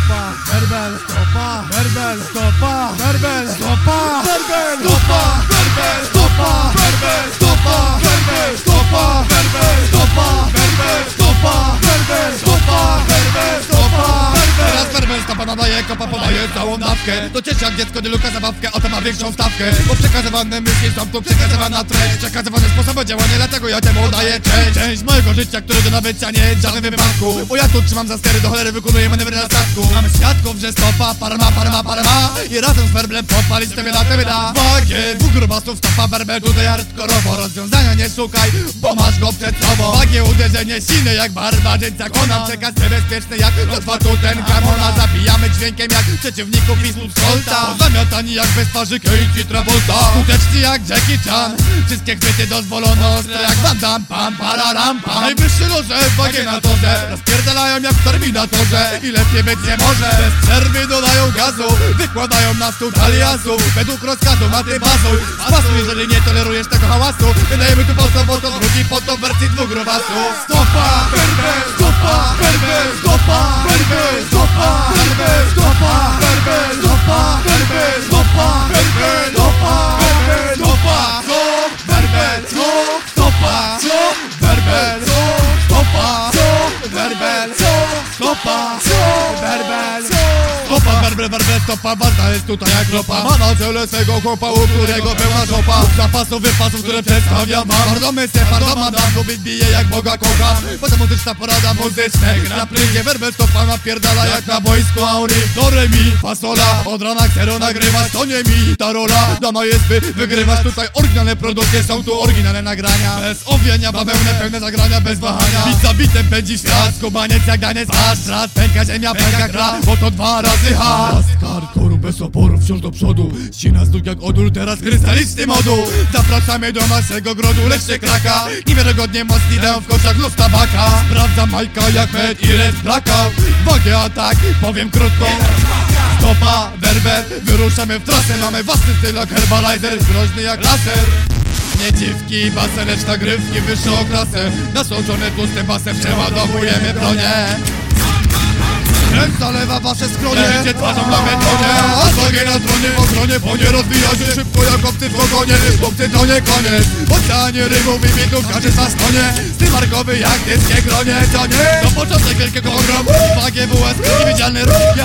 stopa, werbel, stopa, werbel, stopa, werbel, stopa, werbel, stopa, werbel, stopa, werbel, stopa, stopa nadaje, kopa podaje całą dawkę. To cieszy jak dziecko nie luka zabawkę, oto ma większą stawkę. Bo przekazywane myśli są tu przekazywana treść. Przekazywane sposoby działania, dlatego ja temu daję cześć. Część mojego życia, które do nabycia nie w żadnym wypadku. Bo ja tu trzymam za stery, do cholery wykonuję manewry na statku. Mamy świadków, że stopa, parma, parma, parma. I razem z werblem podpalić tebe da, tebe da Wagie, dwóch grubasów, stopa, werbel, tutaj hardkorowo. Rozwiązania nie szukaj, bo masz go przed sobą. Wagie, uderzenie silne jak barbarzyńca Zakona przekaz niebezpieczny jak lotwa tu ten gamona Zabijamy dźwiękiem jak przeciwników i słup solta Zamiatani jak bez twarzy Katie Travolta. Skuteczni jak Jackie Chan. Wszystkie chwyty dozwolono ostre jak Van Damme. Pam, pararam, pam. Najwyższy loże, wagie na torze. Rozpierdalają jak w Terminatorze. I lepiej być nie może. Bez przerwy dodają gazu. Wykładają na stół taliasów Według rozkazu ma ty bazuj Spasuj, jeżeli nie tolerujesz tego hałasu. Wydajemy tu po to, bo to drugi po to wersji dwóch Stopa, werbel, werbel, stopa, ważna jest tutaj jak ropa. Ma na czele swego chłopa, u którego pełna żopa Zapasów, wypasów, które przedstawia ma. Bardzo mysę, bardzo madam, kobiet bije jak Boga kocha. Potem muzyczna porada muzyczna Gra plynie, werbel, stopa napierdala jak na boisku Auri Do mi, fasola, od rana ksero nagrywać To nie mi ta rola, dama jest by wygrywać Tutaj oryginalne produkcje, są tu oryginalne nagrania. Bez owienia, bawełne, pełne zagrania, bez wahania. Bit za bitem pędzi świat, skubaniec jak daniec Aż raz. Pęka ziemia, pęka gra, bo to dwa razy has Hardkoru bez oporu, wciąż do przodu. Ścina stóg jak odór, teraz krystaliczny modu Zapraszamy do naszego grodu, lecz się kraka. Niewiarygodnie mocni dają w koszach luz tabaka. Sprawdzam Majka jak med i red blackout Wagę atak, powiem krótko. Stopa, werber, wyruszamy w trasę. Mamy własny styl jak herbalizer, groźny jak laser. Nie dziwki, basen, lecz nagrywki wyższą klasę. Nasączone tłustym basem przeładowujemy bronię Ręce zalewa wasze skronie. Widzicie twarzą na betonie. A stoję na tronie w ochronie Bo nie rozwija się. Szybko jak obcy w ogonie. Obcy to nie koniec. Oceanie rybów i bitów Każdy za stonie Stymarkowy jak dyskie gronie To nie. To początek wielkiego ogromu. Wagie WS Niewidzialny ruch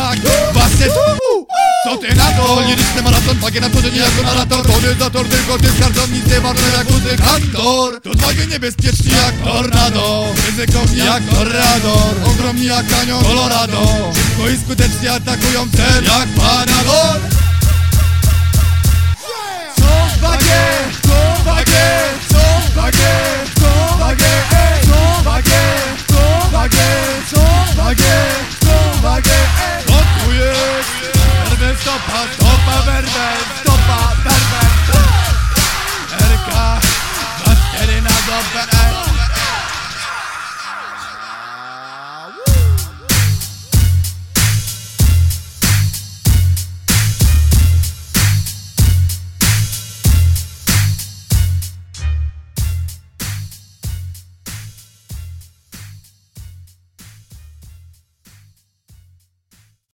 maraton, wagie na nie jako narrator Toryzator, tylko ty skarżą nic nie warto jak muzykantor To wagie niebezpieczni jak tornado Ryzykowni jak tornador Ogromni jak kanion Colorado. Szybko i skutecznie atakują cel jak panador guys.